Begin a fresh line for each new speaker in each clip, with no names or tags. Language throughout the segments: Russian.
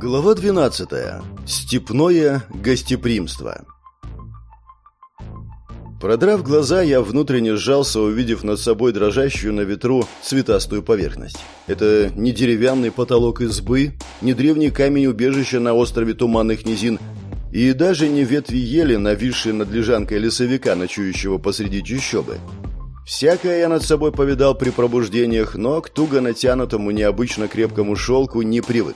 Глава 12. Степное гостеприимство. Продрав глаза, я внутренне сжался, увидев над собой дрожащую на ветру цветастую поверхность. Это не деревянный потолок избы, не древний камень убежища на острове Туманных низин, и даже не ветви ели, нависшие над лежанкой лесовика, ночующего посреди чащобы. Всякое я над собой повидал при пробуждениях, но к туго натянутому необычно крепкому шелку не привык.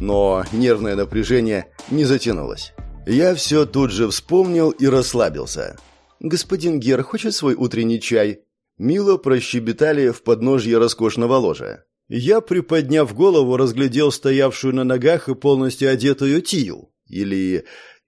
Но нервное напряжение не затянулось. Я все тут же вспомнил и расслабился. «Господин Гер хочет свой утренний чай?» Мило прощебетали в подножье роскошного ложа. Я, приподняв голову, разглядел стоявшую на ногах и полностью одетую Тию. Или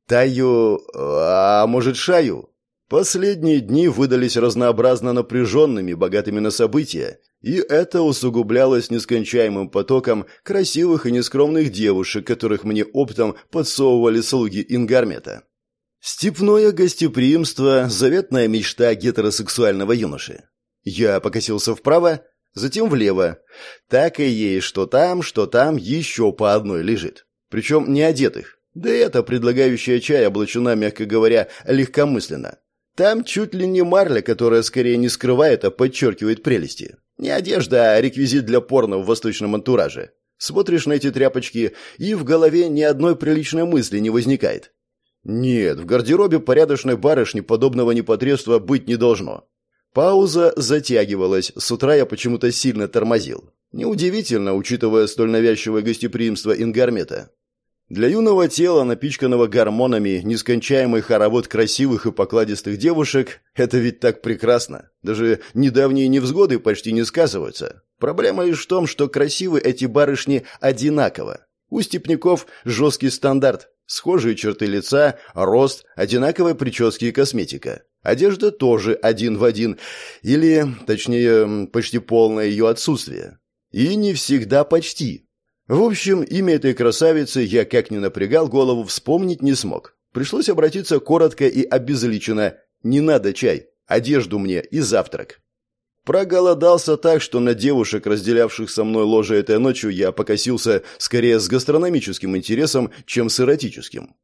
Таю... а может, Шаю? Последние дни выдались разнообразно напряженными, богатыми на события, и это усугублялось нескончаемым потоком красивых и нескромных девушек, которых мне оптом подсовывали слуги Ингармета. Степное гостеприимство – заветная мечта гетеросексуального юноши. Я покосился вправо, затем влево. Так и есть, что там, что там еще по одной лежит. Причем не одетых. Да и эта предлагающая чай облачена, мягко говоря, легкомысленно. Там чуть ли не марля, которая скорее не скрывает, а подчеркивает прелести. Не одежда, а реквизит для порно в восточном антураже. Смотришь на эти тряпочки, и в голове ни одной приличной мысли не возникает. Нет, в гардеробе порядочной барышни подобного непотребства быть не должно. Пауза затягивалась, с утра я почему-то сильно тормозил. Неудивительно, учитывая столь навязчивое гостеприимство Ингармета. Для юного тела, напичканного гормонами, нескончаемый хоровод красивых и покладистых девушек – это ведь так прекрасно. Даже недавние невзгоды почти не сказываются. Проблема лишь в том, что красивы эти барышни одинаково. У степняков жесткий стандарт, схожие черты лица, рост, одинаковые прически и косметика. Одежда тоже один в один, или, точнее, почти полное ее отсутствие. И не всегда почти. В общем, имя этой красавицы я как ни напрягал голову, вспомнить не смог. Пришлось обратиться коротко и обезличенно. «Не надо чай, одежду мне и завтрак». Проголодался так, что на девушек, разделявших со мной ложе этой ночью, я покосился скорее с гастрономическим интересом, чем с эротическим.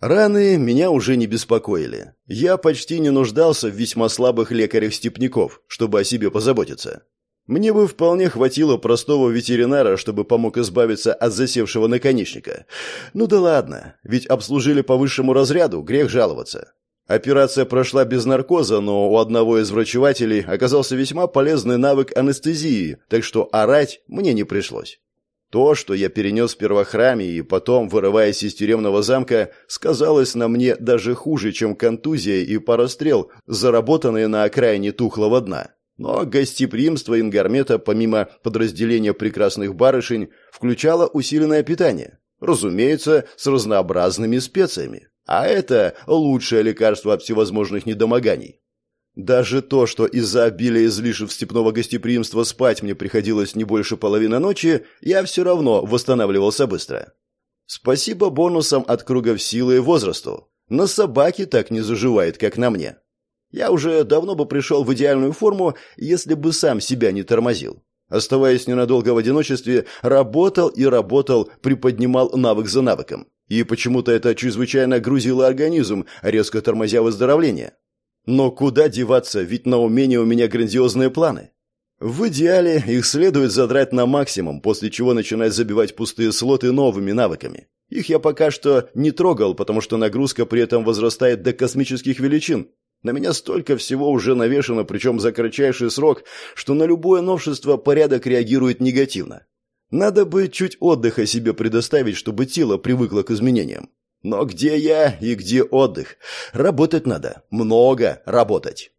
Раны меня уже не беспокоили. Я почти не нуждался в весьма слабых лекарях-степняков, чтобы о себе позаботиться. Мне бы вполне хватило простого ветеринара, чтобы помог избавиться от засевшего наконечника. Ну да ладно, ведь обслужили по высшему разряду, грех жаловаться. Операция прошла без наркоза, но у одного из врачевателей оказался весьма полезный навык анестезии, так что орать мне не пришлось. То, что я перенес в первохраме и потом, вырываясь из тюремного замка, сказалось на мне даже хуже, чем контузия и пара стрел, заработанные на окраине тухлого дна. Но гостеприимство Ингармета, помимо подразделения прекрасных барышень, включало усиленное питание. Разумеется, с разнообразными специями. А это лучшее лекарство от всевозможных недомоганий. Даже то, что из-за обилия излишев степного гостеприимства спать мне приходилось не больше половины ночи, я все равно восстанавливался быстро. Спасибо бонусам от кругов силы и возрасту. На собаке так не заживает, как на мне. Я уже давно бы пришел в идеальную форму, если бы сам себя не тормозил. Оставаясь ненадолго в одиночестве, работал и работал, приподнимал навык за навыком. И почему-то это чрезвычайно грузило организм, резко тормозя выздоровление. Но куда деваться, ведь на умение у меня грандиозные планы. В идеале их следует задрать на максимум, после чего начинать забивать пустые слоты новыми навыками. Их я пока что не трогал, потому что нагрузка при этом возрастает до космических величин, на меня столько всего уже навешано, причем за кратчайший срок, что на любое новшество порядок реагирует негативно. Надо бы чуть отдыха себе предоставить, чтобы тело привыкло к изменениям. Но где я и где отдых? Работать надо. Много работать.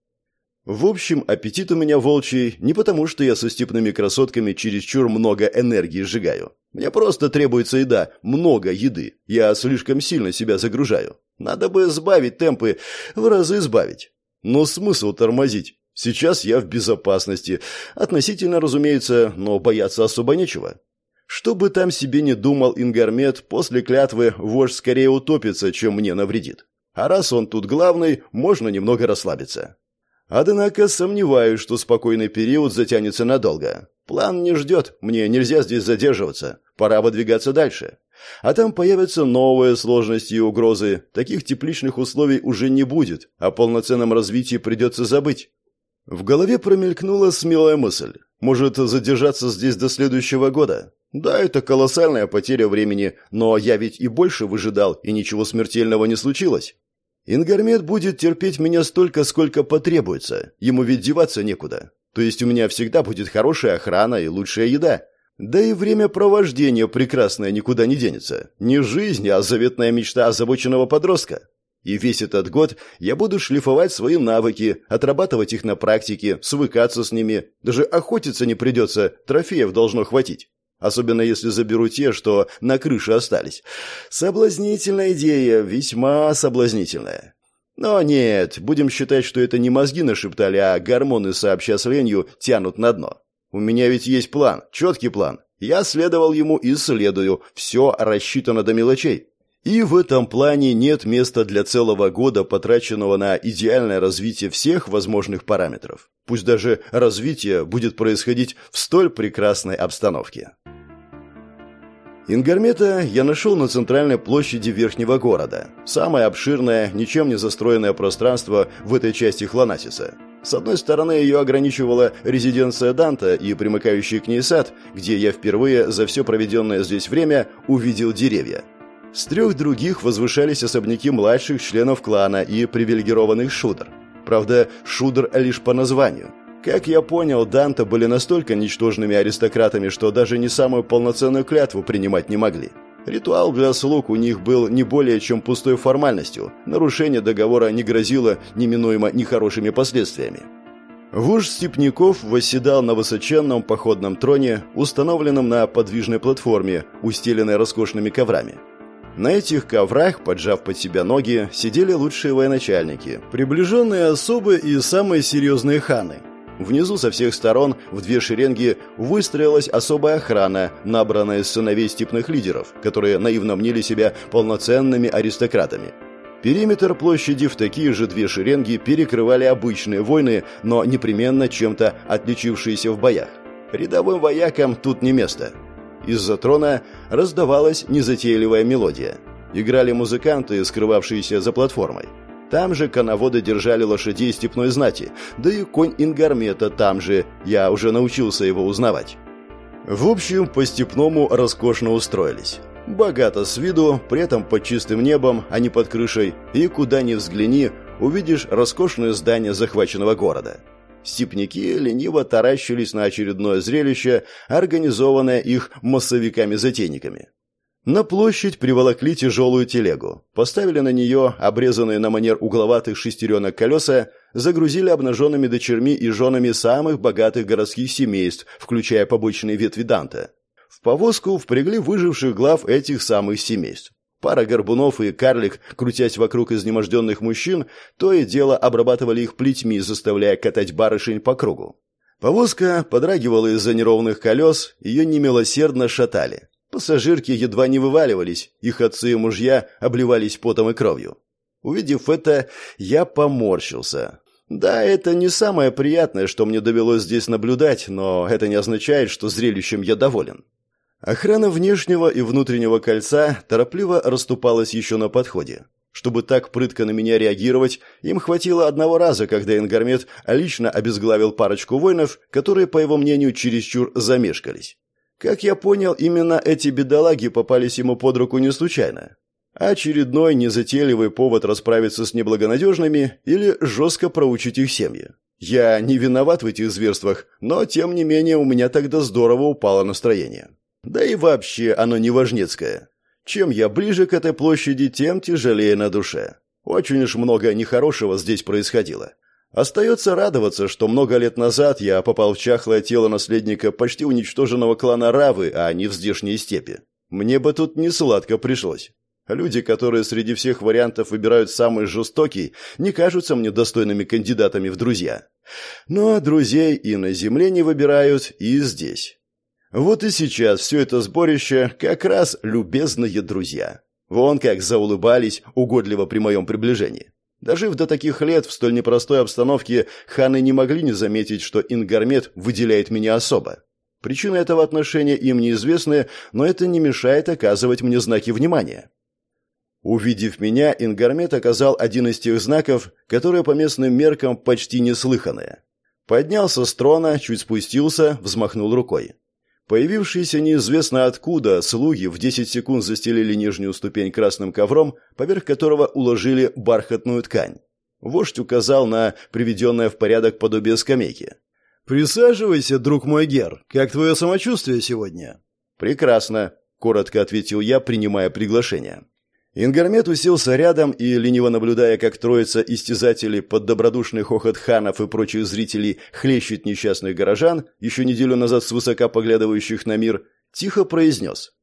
В общем, аппетит у меня волчий не потому, что я со степными красотками чересчур много энергии сжигаю. Мне просто требуется еда, много еды. Я слишком сильно себя загружаю. Надо бы сбавить темпы, в разы сбавить. Но смысл тормозить? Сейчас я в безопасности. Относительно, разумеется, но бояться особо нечего. Что бы там себе не думал Ингармет, после клятвы вождь скорее утопится, чем мне навредит. А раз он тут главный, можно немного расслабиться. Однако сомневаюсь, что спокойный период затянется надолго. План не ждет, мне нельзя здесь задерживаться. Пора выдвигаться дальше. А там появятся новые сложности и угрозы. Таких тепличных условий уже не будет, о полноценном развитии придется забыть. В голове промелькнула смелая мысль. Может, задержаться здесь до следующего года? Да, это колоссальная потеря времени, но я ведь и больше выжидал, и ничего смертельного не случилось. Ингармет будет терпеть меня столько, сколько потребуется. Ему ведь деваться некуда. То есть у меня всегда будет хорошая охрана и лучшая еда. Да и время провождения прекрасное никуда не денется. Не жизнь, а заветная мечта озабоченного подростка. И весь этот год я буду шлифовать свои навыки, отрабатывать их на практике, свыкаться с ними. Даже охотиться не придется, трофеев должно хватить. Особенно если заберу те, что на крыше остались. Соблазнительная идея, весьма соблазнительная. Но нет, будем считать, что это не мозги нашептали, а гормоны сообща с ленью тянут на дно. У меня ведь есть план, четкий план. Я следовал ему и следую. Все рассчитано до мелочей. И в этом плане нет места для целого года, потраченного на идеальное развитие всех возможных параметров. Пусть даже развитие будет происходить в столь прекрасной обстановке. Ингармета я нашел на центральной площади Верхнего города. Самое обширное, ничем не застроенное пространство в этой части Хлонасиса. С одной стороны, ее ограничивала резиденция Данта и примыкающий к ней сад, где я впервые за все проведенное здесь время увидел деревья. С трех других возвышались особняки младших членов клана и привилегированных шудр. Правда, шудр лишь по названию. Как я понял, Данта были настолько ничтожными аристократами, что даже не самую полноценную клятву принимать не могли. Ритуал для слуг у них был не более чем пустой формальностью. Нарушение договора не грозило неминуемо нехорошими последствиями. Вождь степняков восседал на высоченном походном троне, установленном на подвижной платформе, устеленной роскошными коврами. На этих коврах, поджав под себя ноги, сидели лучшие военачальники, приближенные особы и самые серьезные ханы. Внизу со всех сторон в две шеренги выстроилась особая охрана, набранная из сыновей степных лидеров, которые наивно мнили себя полноценными аристократами. Периметр площади в такие же две шеренги перекрывали обычные войны, но непременно чем-то отличившиеся в боях. Рядовым воякам тут не место – из-за трона раздавалась незатейливая мелодия. Играли музыканты, скрывавшиеся за платформой. Там же коноводы держали лошадей степной знати, да и конь Ингармета там же, я уже научился его узнавать. В общем, по-степному роскошно устроились. Богато с виду, при этом под чистым небом, а не под крышей, и куда ни взгляни, увидишь роскошное здание захваченного города. Степники лениво таращились на очередное зрелище, организованное их массовиками-затейниками. На площадь приволокли тяжелую телегу, поставили на нее обрезанные на манер угловатых шестеренок колеса, загрузили обнаженными дочерьми и женами самых богатых городских семейств, включая побочные ветви Данта. В повозку впрягли выживших глав этих самых семейств. Пара горбунов и карлик, крутясь вокруг изнеможденных мужчин, то и дело обрабатывали их плетьми, заставляя катать барышень по кругу. Повозка подрагивала из-за неровных колес, ее немилосердно шатали. Пассажирки едва не вываливались, их отцы и мужья обливались потом и кровью. Увидев это, я поморщился. Да, это не самое приятное, что мне довелось здесь наблюдать, но это не означает, что зрелищем я доволен. Охрана внешнего и внутреннего кольца торопливо расступалась еще на подходе. Чтобы так прытко на меня реагировать, им хватило одного раза, когда Ингармет лично обезглавил парочку воинов, которые, по его мнению, чересчур замешкались. Как я понял, именно эти бедолаги попались ему под руку не случайно. Очередной незатейливый повод расправиться с неблагонадежными или жестко проучить их семьи. Я не виноват в этих зверствах, но, тем не менее, у меня тогда здорово упало настроение. Да и вообще оно не важнецкое. Чем я ближе к этой площади, тем тяжелее на душе. Очень уж много нехорошего здесь происходило. Остается радоваться, что много лет назад я попал в чахлое тело наследника почти уничтоженного клана Равы, а не в здешние степи. Мне бы тут не сладко пришлось. Люди, которые среди всех вариантов выбирают самый жестокий, не кажутся мне достойными кандидатами в друзья. Но друзей и на земле не выбирают, и здесь. Вот и сейчас все это сборище как раз любезные друзья. Вон как заулыбались угодливо при моем приближении. Дожив до таких лет в столь непростой обстановке, ханы не могли не заметить, что Ингармет выделяет меня особо. Причины этого отношения им неизвестны, но это не мешает оказывать мне знаки внимания. Увидев меня, Ингармет оказал один из тех знаков, которые по местным меркам почти неслыханные. Поднялся с трона, чуть спустился, взмахнул рукой. Появившиеся неизвестно откуда слуги в 10 секунд застелили нижнюю ступень красным ковром, поверх которого уложили бархатную ткань. Вождь указал на приведенное в порядок подобие скамейки.
«Присаживайся, друг мой Гер. Как твое самочувствие сегодня?»
«Прекрасно», — коротко ответил я, принимая приглашение. Ингармет уселся рядом и, лениво наблюдая, как троица истязателей под добродушный хохот ханов и прочих зрителей хлещет несчастных горожан, еще неделю назад свысока поглядывающих на мир, тихо произнес.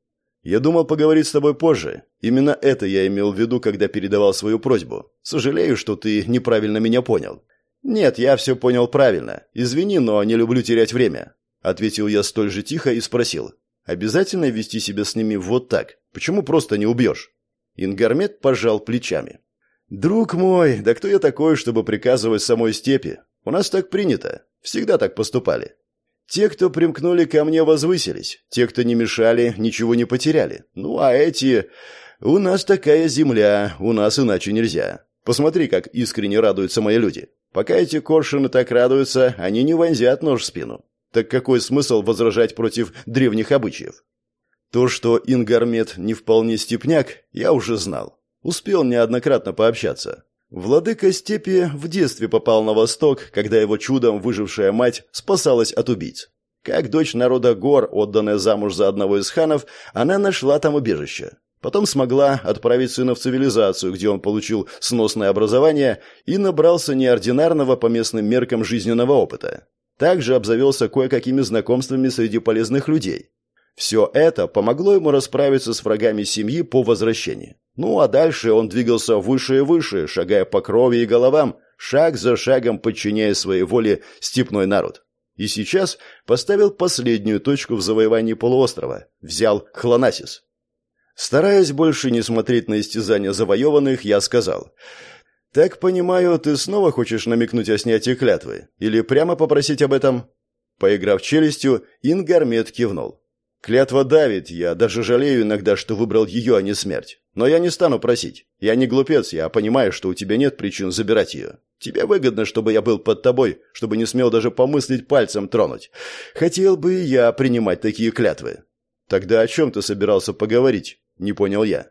«Я думал поговорить с тобой позже. Именно это я имел в виду, когда передавал свою просьбу. Сожалею, что ты неправильно меня понял». «Нет, я все понял правильно. Извини, но не люблю терять время», — ответил я столь же тихо и спросил. «Обязательно вести себя с ними вот так? Почему просто не убьешь?» Ингармет пожал плечами. «Друг мой, да кто я такой, чтобы приказывать самой степи? У нас так принято. Всегда так поступали. Те, кто примкнули ко мне, возвысились. Те, кто не мешали, ничего не потеряли. Ну, а эти... У нас такая земля, у нас иначе нельзя. Посмотри, как искренне радуются мои люди. Пока эти коршины так радуются, они не вонзят нож в спину. Так какой смысл возражать против древних обычаев? То, что Ингармет не вполне степняк, я уже знал. Успел неоднократно пообщаться. Владыка степи в детстве попал на восток, когда его чудом выжившая мать спасалась от убийц. Как дочь народа гор, отданная замуж за одного из ханов, она нашла там убежище. Потом смогла отправить сына в цивилизацию, где он получил сносное образование и набрался неординарного по местным меркам жизненного опыта. Также обзавелся кое-какими знакомствами среди полезных людей. Все это помогло ему расправиться с врагами семьи по возвращении. Ну а дальше он двигался выше и выше, шагая по крови и головам, шаг за шагом подчиняя своей воле степной народ. И сейчас поставил последнюю точку в завоевании полуострова, взял Хлонасис. Стараясь больше не смотреть на истязания завоеванных, я сказал, «Так понимаю, ты снова хочешь намекнуть о снятии клятвы? Или прямо попросить об этом?» Поиграв челюстью, Ингармет кивнул. Клятва давит, я даже жалею иногда, что выбрал ее, а не смерть. Но я не стану просить. Я не глупец, я понимаю, что у тебя нет причин забирать ее. Тебе выгодно, чтобы я был под тобой, чтобы не смел даже помыслить пальцем тронуть. Хотел бы я принимать такие клятвы. Тогда о чем ты собирался поговорить? Не понял я.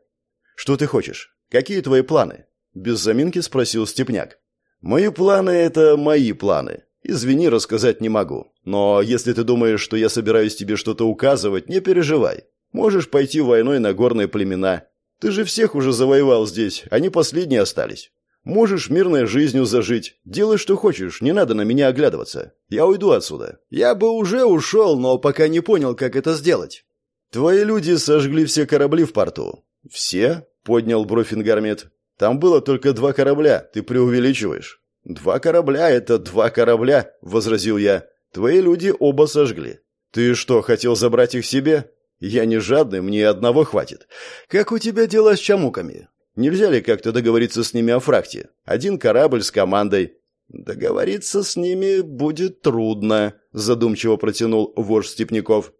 Что ты хочешь? Какие твои планы? Без заминки спросил Степняк. Мои планы — это мои планы. Извини, рассказать не могу. Но если ты думаешь, что я собираюсь тебе что-то указывать, не переживай. Можешь пойти войной на горные племена. Ты же всех уже завоевал здесь, они последние остались. Можешь мирной жизнью зажить. Делай, что хочешь, не надо на меня оглядываться. Я уйду отсюда. Я бы уже ушел, но пока не понял, как это сделать. Твои люди сожгли все корабли в порту. Все? Поднял бровь Ингармет. Там было только два корабля, ты преувеличиваешь. «Два корабля — это два корабля», — возразил я. «Твои люди оба сожгли. Ты что, хотел забрать их себе? Я не жадный, мне одного хватит. Как у тебя дела с чамуками? Нельзя ли как-то договориться с ними о фракте? Один корабль с командой». «Договориться с ними будет трудно», — задумчиво протянул вождь Степняков.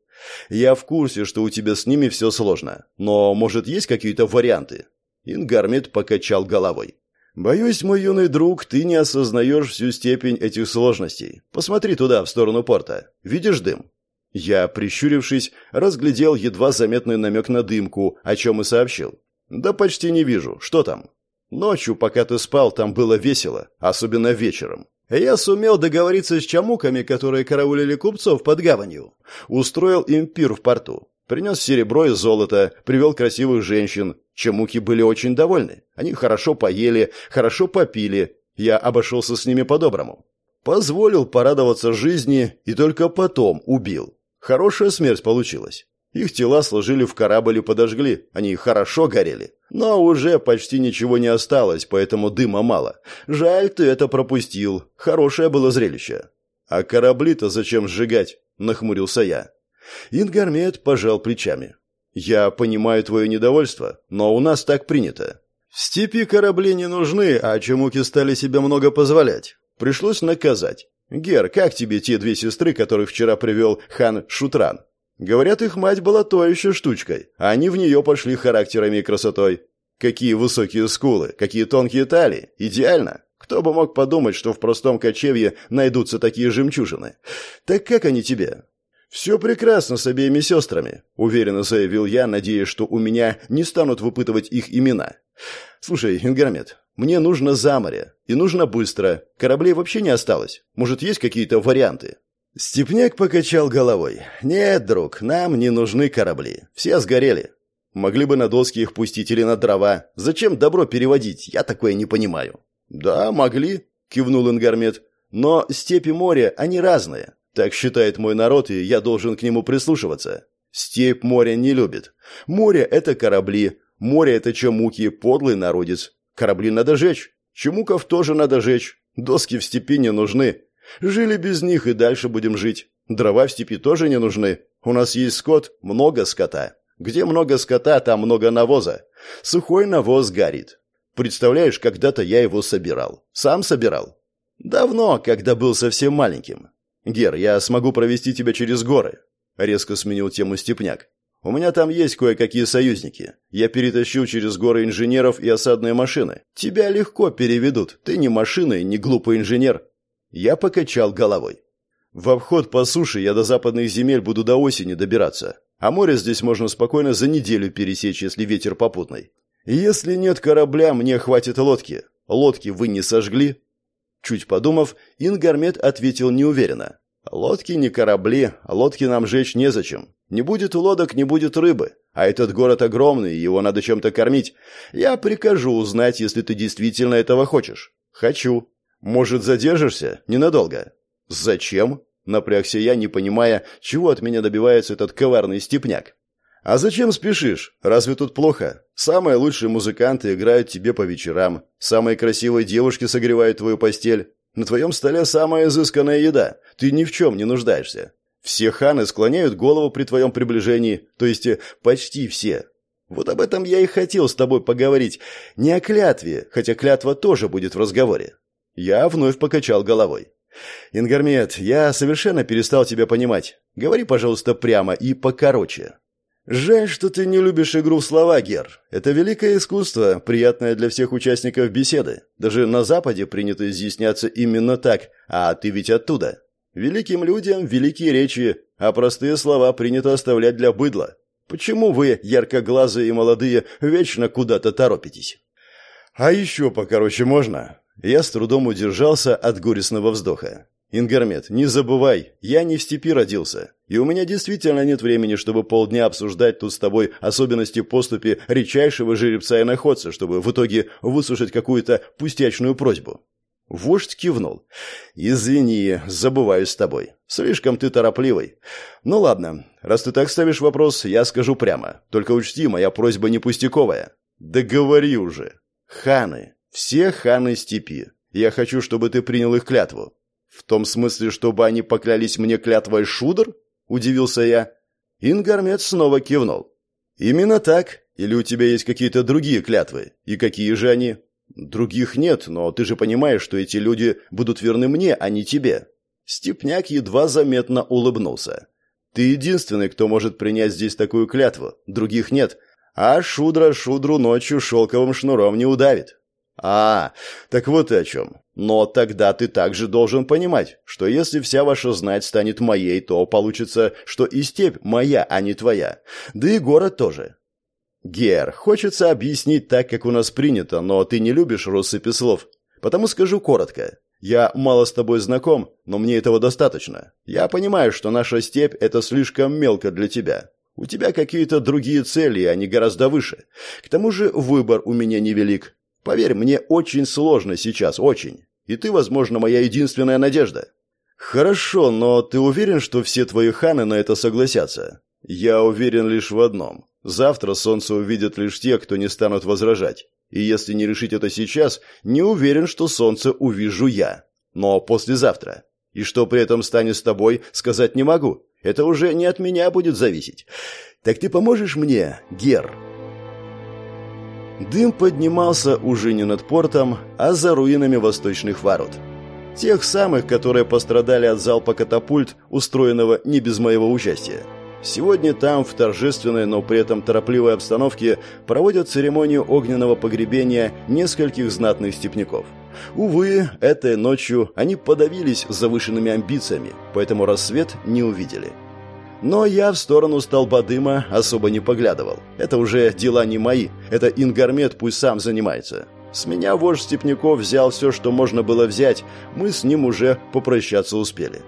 «Я в курсе, что у тебя с ними все сложно. Но, может, есть какие-то варианты?» Ингармит покачал головой. «Боюсь, мой юный друг, ты не осознаешь всю степень этих сложностей. Посмотри туда, в сторону порта. Видишь дым?» Я, прищурившись, разглядел едва заметный намек на дымку, о чем и сообщил. «Да почти не вижу. Что там?» «Ночью, пока ты спал, там было весело, особенно вечером. Я сумел договориться с чамуками, которые караулили купцов под гаванью. Устроил им пир в порту. Принес серебро и золото, привел красивых женщин. Чемуки были очень довольны. Они хорошо поели, хорошо попили. Я обошелся с ними по-доброму. Позволил порадоваться жизни и только потом убил. Хорошая смерть получилась. Их тела сложили в корабль и подожгли. Они хорошо горели. Но уже почти ничего не осталось, поэтому дыма мало. Жаль, ты это пропустил. Хорошее было зрелище. А корабли-то зачем сжигать? Нахмурился я. Ингармет пожал плечами. «Я понимаю твое недовольство, но у нас так принято. В степи корабли не нужны, а чемуки стали себе много позволять. Пришлось наказать. Гер, как тебе те две сестры, которых вчера привел хан Шутран? Говорят, их мать была той еще штучкой, а они в нее пошли характерами и красотой. Какие высокие скулы, какие тонкие талии. Идеально. Кто бы мог подумать, что в простом кочевье найдутся такие жемчужины. Так как они тебе? «Все прекрасно с обеими сестрами», — уверенно заявил я, надеясь, что у меня не станут выпытывать их имена. «Слушай, Ингермет, мне нужно за море, и нужно быстро. Кораблей вообще не осталось. Может, есть какие-то варианты?» Степняк покачал головой. «Нет, друг, нам не нужны корабли. Все сгорели. Могли бы на доски их пустить или на дрова. Зачем добро переводить? Я такое не понимаю». «Да, могли», — кивнул Ингармет. «Но степи моря, они разные. Так считает мой народ, и я должен к нему прислушиваться. Степь море не любит. Море — это корабли. Море — это чемуки, подлый народец. Корабли надо жечь. Чемуков тоже надо жечь. Доски в степи не нужны. Жили без них и дальше будем жить. Дрова в степи тоже не нужны. У нас есть скот, много скота. Где много скота, там много навоза. Сухой навоз горит. Представляешь, когда-то я его собирал. Сам собирал. Давно, когда был совсем маленьким. «Гер, я смогу провести тебя через горы», — резко сменил тему Степняк. «У меня там есть кое-какие союзники. Я перетащу через горы инженеров и осадные машины. Тебя легко переведут. Ты не машина и не глупый инженер». Я покачал головой. «В обход по суше я до западных земель буду до осени добираться. А море здесь можно спокойно за неделю пересечь, если ветер попутный. Если нет корабля, мне хватит лодки. Лодки вы не сожгли?» Чуть подумав, Ингармет ответил неуверенно. «Лодки не корабли, лодки нам жечь незачем. Не будет лодок, не будет рыбы. А этот город огромный, его надо чем-то кормить. Я прикажу узнать, если ты действительно этого хочешь». «Хочу». «Может, задержишься? Ненадолго». «Зачем?» — напрягся я, не понимая, чего от меня добивается этот коварный степняк. «А зачем спешишь? Разве тут плохо? Самые лучшие музыканты играют тебе по вечерам. Самые красивые девушки согревают твою постель. На твоем столе самая изысканная еда. Ты ни в чем не нуждаешься. Все ханы склоняют голову при твоем приближении, то есть э, почти все. Вот об этом я и хотел с тобой поговорить. Не о клятве, хотя клятва тоже будет в разговоре». Я вновь покачал головой. «Ингармет, я совершенно перестал тебя понимать. Говори, пожалуйста, прямо и покороче. «Жаль, что ты не любишь игру в слова, Гер. Это великое искусство, приятное для всех участников беседы. Даже на Западе принято изъясняться именно так, а ты ведь оттуда. Великим людям великие речи, а простые слова принято оставлять для быдла. Почему вы, яркоглазые и молодые, вечно куда-то торопитесь?» «А еще покороче можно?» Я с трудом удержался от горестного вздоха. «Ингермет, не забывай, я не в степи родился, и у меня действительно нет времени, чтобы полдня обсуждать тут с тобой особенности поступи редчайшего жеребца и находца, чтобы в итоге выслушать какую-то пустячную просьбу». Вождь кивнул. «Извини, забываю с тобой. Слишком ты торопливый. Ну ладно, раз ты так ставишь вопрос, я скажу прямо. Только учти, моя просьба не пустяковая. Да говори уже. Ханы. Все ханы степи. Я хочу, чтобы ты принял их клятву. «В том смысле, чтобы они поклялись мне клятвой шудр?» – удивился я. Ингармет снова кивнул. «Именно так. Или у тебя есть какие-то другие клятвы? И какие же они?» «Других нет, но ты же понимаешь, что эти люди будут верны мне, а не тебе». Степняк едва заметно улыбнулся. «Ты единственный, кто может принять здесь такую клятву. Других нет. А шудра шудру ночью шелковым шнуром не удавит». «А, так вот и о чем. Но тогда ты также должен понимать, что если вся ваша знать станет моей, то получится, что и степь моя, а не твоя. Да и город тоже. Гер, хочется объяснить так, как у нас принято, но ты не любишь россыпи слов. Потому скажу коротко. Я мало с тобой знаком, но мне этого достаточно. Я понимаю, что наша степь – это слишком мелко для тебя. У тебя какие-то другие цели, они гораздо выше. К тому же выбор у меня невелик. Поверь, мне очень сложно сейчас, очень. И ты, возможно, моя единственная надежда. Хорошо, но ты уверен, что все твои ханы на это согласятся? Я уверен лишь в одном. Завтра солнце увидят лишь те, кто не станут возражать. И если не решить это сейчас, не уверен, что солнце увижу я. Но послезавтра. И что при этом станет с тобой, сказать не могу. Это уже не от меня будет зависеть. Так ты поможешь мне, Гер?» Дым поднимался уже не над портом, а за руинами восточных ворот. Тех самых, которые пострадали от залпа катапульт, устроенного не без моего участия. Сегодня там, в торжественной, но при этом торопливой обстановке, проводят церемонию огненного погребения нескольких знатных степняков. Увы, этой ночью они подавились завышенными амбициями, поэтому рассвет не увидели. Но я в сторону столба дыма особо не поглядывал. Это уже дела не мои, это Ингармет пусть сам занимается. С меня вождь Степняков взял все, что можно было взять, мы с ним уже попрощаться успели.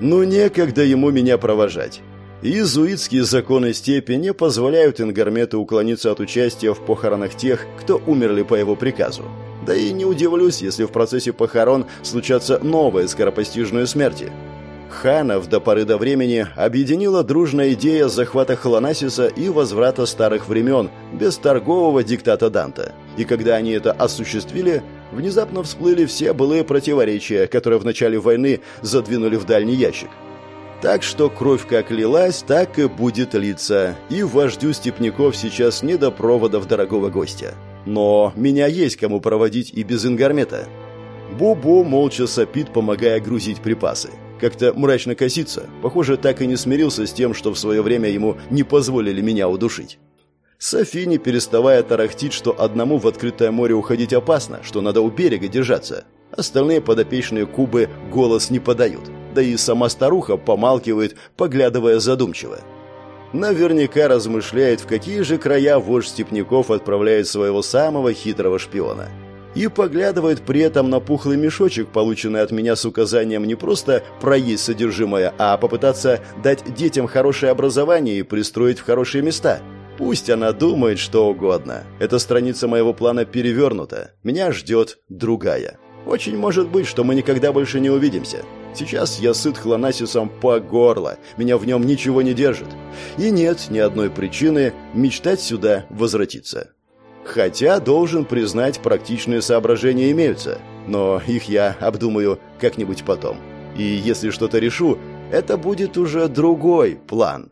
Ну, некогда ему меня провожать. Иезуитские законы степи не позволяют Ингармету уклониться от участия в похоронах тех, кто умерли по его приказу. Да и не удивлюсь, если в процессе похорон случатся новые скоропостижные смерти. Ханов до поры до времени объединила дружная идея захвата Холонасиса и возврата старых времен, без торгового диктата Данта. И когда они это осуществили, внезапно всплыли все былые противоречия, которые в начале войны задвинули в дальний ящик. Так что кровь как лилась, так и будет литься. И вождю степняков сейчас не до проводов дорогого гостя. Но меня есть кому проводить и без ингармета. Бубу молча сопит, помогая грузить припасы как-то мрачно косится. Похоже, так и не смирился с тем, что в свое время ему не позволили меня удушить. Софи, не переставая тарахтит, что одному в открытое море уходить опасно, что надо у берега держаться. Остальные подопечные Кубы голос не подают. Да и сама старуха помалкивает, поглядывая задумчиво. Наверняка размышляет, в какие же края вождь степняков отправляет своего самого хитрого шпиона – и поглядывает при этом на пухлый мешочек, полученный от меня с указанием не просто проесть содержимое, а попытаться дать детям хорошее образование и пристроить в хорошие места. Пусть она думает что угодно. Эта страница моего плана перевернута. Меня ждет другая. Очень может быть, что мы никогда больше не увидимся. Сейчас я сыт хлонасисом по горло, меня в нем ничего не держит. И нет ни одной причины мечтать сюда возвратиться. Хотя, должен признать, практичные соображения имеются. Но их я обдумаю как-нибудь потом. И если что-то решу, это будет уже другой план.